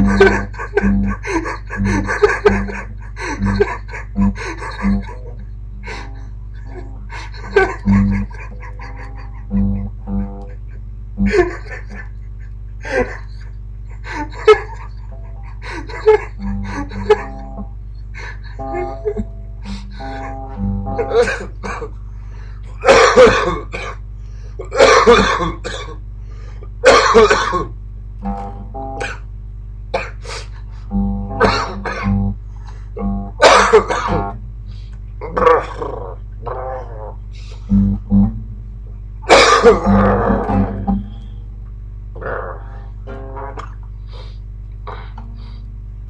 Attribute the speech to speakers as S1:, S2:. S1: Ahem. Brrrr. Brrrr. Brrrr.